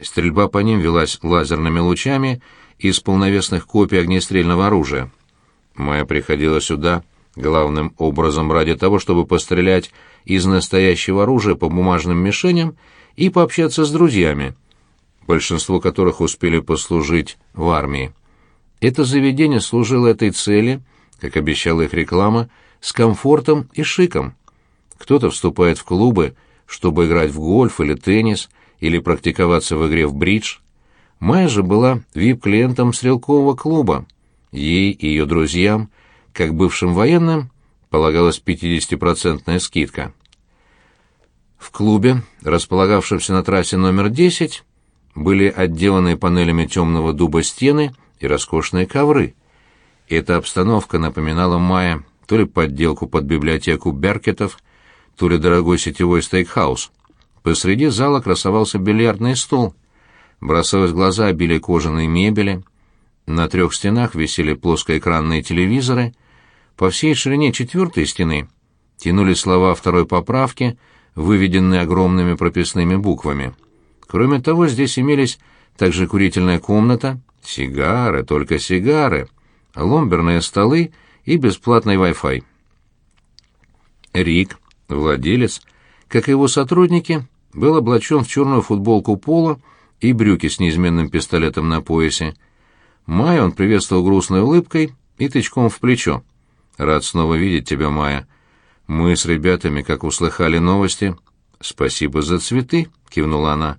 Стрельба по ним велась лазерными лучами из полновесных копий огнестрельного оружия. Майя приходила сюда главным образом ради того, чтобы пострелять из настоящего оружия по бумажным мишеням и пообщаться с друзьями, большинство которых успели послужить в армии. Это заведение служило этой цели, как обещала их реклама, с комфортом и шиком. Кто-то вступает в клубы, чтобы играть в гольф или теннис, или практиковаться в игре в бридж. Майя же была вип-клиентом стрелкового клуба. Ей и ее друзьям, как бывшим военным, полагалась 50-процентная скидка. В клубе, располагавшемся на трассе номер 10, были отделаны панелями темного дуба стены и роскошные ковры. Эта обстановка напоминала Майя то ли подделку под библиотеку Беркетов, то ли дорогой сетевой стейкхаус. Посреди зала красовался бильярдный стол. Бросалось в глаза обилие кожаной мебели. На трех стенах висели плоскоэкранные телевизоры. По всей ширине четвертой стены тянулись слова второй поправки, выведенные огромными прописными буквами. Кроме того, здесь имелись также курительная комната, сигары, только сигары, ломберные столы и бесплатный Wi-Fi. Рик, владелец, как и его сотрудники, был облачен в черную футболку пола и брюки с неизменным пистолетом на поясе. Майя он приветствовал грустной улыбкой и тычком в плечо. «Рад снова видеть тебя, Майя. Мы с ребятами, как услыхали новости...» «Спасибо за цветы», — кивнула она.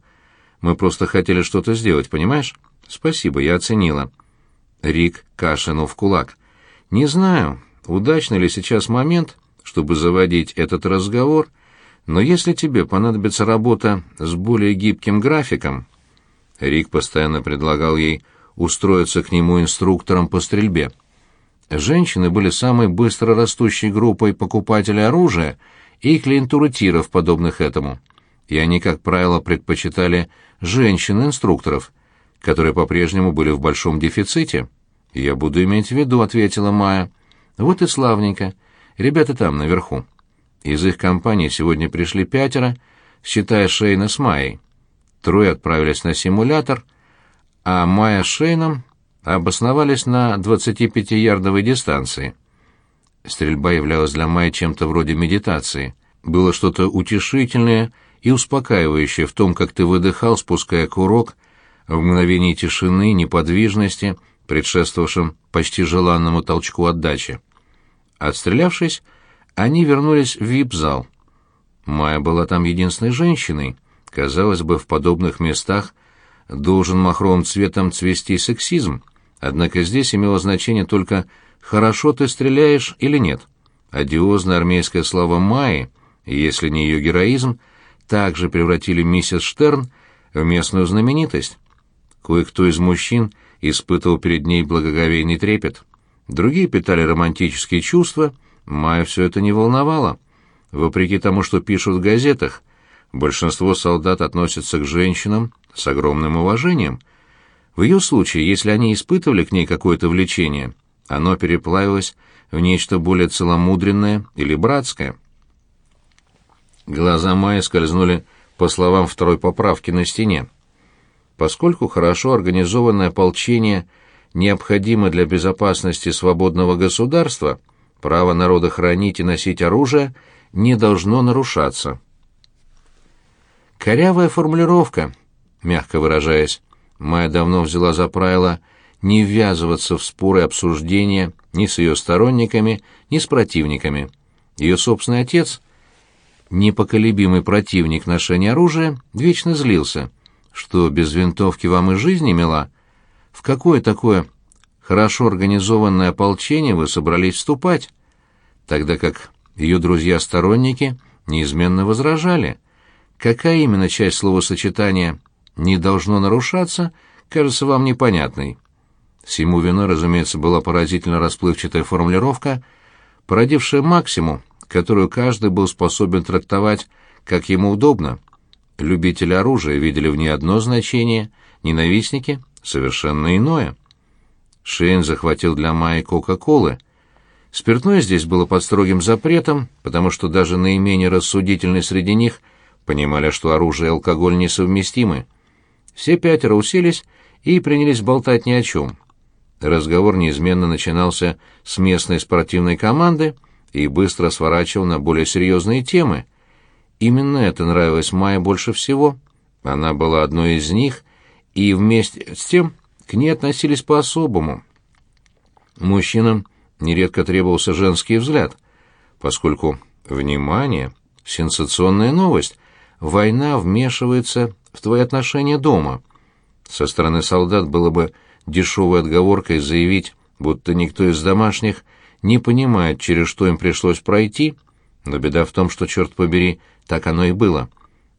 «Мы просто хотели что-то сделать, понимаешь?» «Спасибо, я оценила». Рик кашлянул в кулак. «Не знаю, удачный ли сейчас момент, чтобы заводить этот разговор, но если тебе понадобится работа с более гибким графиком...» Рик постоянно предлагал ей устроиться к нему инструктором по стрельбе. Женщины были самой быстро растущей группой покупателей оружия и клиентуры тиров, подобных этому. И они, как правило, предпочитали женщин-инструкторов, которые по-прежнему были в большом дефиците. «Я буду иметь в виду», — ответила Майя. «Вот и славненько. Ребята там, наверху». Из их компании сегодня пришли пятеро, считая Шейна с Майей. Трое отправились на симулятор, а Майя с Шейном обосновались на 25-ярдовой дистанции. Стрельба являлась для Майи чем-то вроде медитации. Было что-то утешительное и успокаивающее в том, как ты выдыхал, спуская курок, в мгновении тишины, неподвижности, предшествовавшем почти желанному толчку отдачи. Отстрелявшись, они вернулись в вип-зал. Майя была там единственной женщиной. Казалось бы, в подобных местах должен махровым цветом цвести сексизм. Однако здесь имело значение только «хорошо ты стреляешь» или «нет». Одиозное армейское слово Майи, если не ее героизм, также превратили миссис Штерн в местную знаменитость. Кое-кто из мужчин испытывал перед ней благоговейный трепет. Другие питали романтические чувства — Майя все это не волновало. Вопреки тому, что пишут в газетах, большинство солдат относятся к женщинам с огромным уважением. В ее случае, если они испытывали к ней какое-то влечение, оно переплавилось в нечто более целомудренное или братское. Глаза Майи скользнули по словам второй поправки на стене. Поскольку хорошо организованное ополчение необходимо для безопасности свободного государства – право народа хранить и носить оружие не должно нарушаться. Корявая формулировка, мягко выражаясь, Майя давно взяла за правило не ввязываться в споры и обсуждения ни с ее сторонниками, ни с противниками. Ее собственный отец, непоколебимый противник ношения оружия, вечно злился, что без винтовки вам и жизни мила. В какое такое хорошо организованное ополчение вы собрались вступать, тогда как ее друзья-сторонники неизменно возражали. Какая именно часть словосочетания «не должно нарушаться» кажется вам непонятной. Всему виной, разумеется, была поразительно расплывчатая формулировка, породившая максимум, которую каждый был способен трактовать, как ему удобно. Любители оружия видели в ней одно значение, ненавистники — совершенно иное. Шейн захватил для Майи Кока-Колы. Спиртное здесь было под строгим запретом, потому что даже наименее рассудительные среди них понимали, что оружие и алкоголь несовместимы. Все пятеро уселись и принялись болтать ни о чем. Разговор неизменно начинался с местной спортивной команды и быстро сворачивал на более серьезные темы. Именно это нравилось Майе больше всего. Она была одной из них, и вместе с тем к ней относились по-особому. Мужчинам нередко требовался женский взгляд, поскольку, внимание, сенсационная новость, война вмешивается в твои отношения дома. Со стороны солдат было бы дешевой отговоркой заявить, будто никто из домашних не понимает, через что им пришлось пройти, но беда в том, что, черт побери, так оно и было.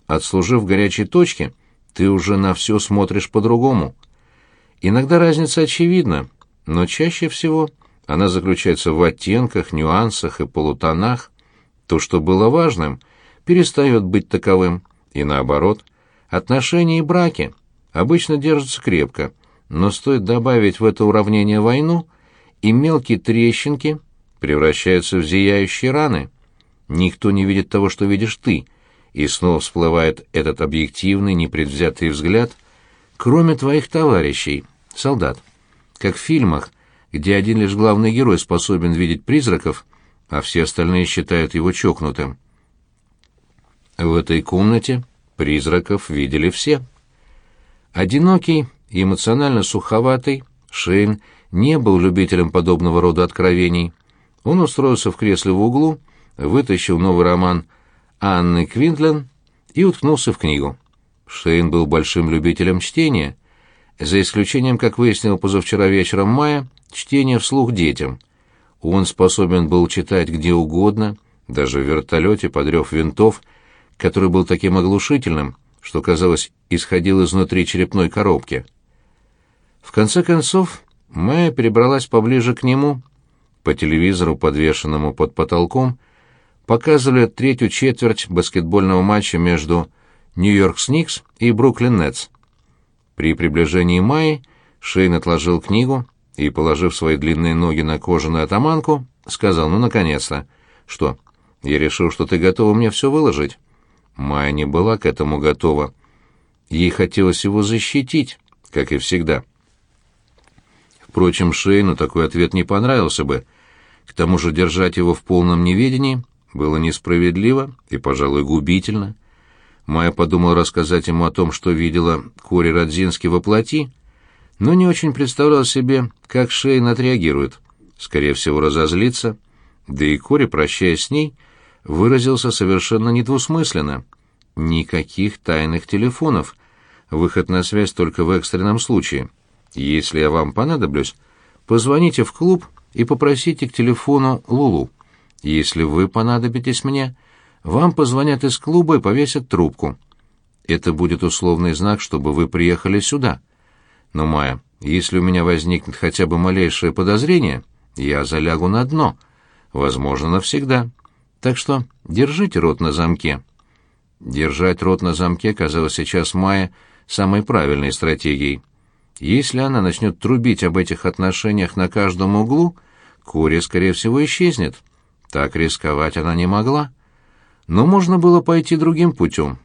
Отслужив горячей точке, ты уже на все смотришь по-другому. Иногда разница очевидна, но чаще всего она заключается в оттенках, нюансах и полутонах. То, что было важным, перестает быть таковым, и наоборот. Отношения и браки обычно держатся крепко, но стоит добавить в это уравнение войну, и мелкие трещинки превращаются в зияющие раны. Никто не видит того, что видишь ты, и снова всплывает этот объективный, непредвзятый взгляд, кроме твоих товарищей, солдат. Как в фильмах, где один лишь главный герой способен видеть призраков, а все остальные считают его чокнутым. В этой комнате призраков видели все. Одинокий эмоционально суховатый, Шейн не был любителем подобного рода откровений. Он устроился в кресле в углу, вытащил новый роман Анны Квинтлен и уткнулся в книгу. Шейн был большим любителем чтения, за исключением, как выяснил позавчера вечером Мая, чтения вслух детям. Он способен был читать где угодно, даже в вертолете под рев винтов, который был таким оглушительным, что, казалось, исходил изнутри черепной коробки. В конце концов, Майя перебралась поближе к нему. По телевизору, подвешенному под потолком, показывали третью четверть баскетбольного матча между Нью-Йорк Сникс и Бруклин Нетс. При приближении Майи Шейн отложил книгу и, положив свои длинные ноги на кожаную атаманку, сказал, ну, наконец-то. Что, я решил, что ты готова мне все выложить? Майя не была к этому готова. Ей хотелось его защитить, как и всегда. Впрочем, Шейну такой ответ не понравился бы. К тому же держать его в полном неведении было несправедливо и, пожалуй, губительно. Майя подумала рассказать ему о том, что видела Кори Родзинский во плоти, но не очень представлял себе, как Шейн отреагирует. Скорее всего, разозлится. Да и Кори, прощаясь с ней, выразился совершенно недвусмысленно. Никаких тайных телефонов. Выход на связь только в экстренном случае. Если я вам понадоблюсь, позвоните в клуб и попросите к телефону Лулу. Если вы понадобитесь мне, вам позвонят из клуба и повесят трубку. Это будет условный знак, чтобы вы приехали сюда. Но, Майя, если у меня возникнет хотя бы малейшее подозрение, я залягу на дно. Возможно, навсегда. Так что держите рот на замке. Держать рот на замке казалось сейчас Майе самой правильной стратегией. Если она начнет трубить об этих отношениях на каждом углу, Кори, скорее всего, исчезнет. Так рисковать она не могла. Но можно было пойти другим путем.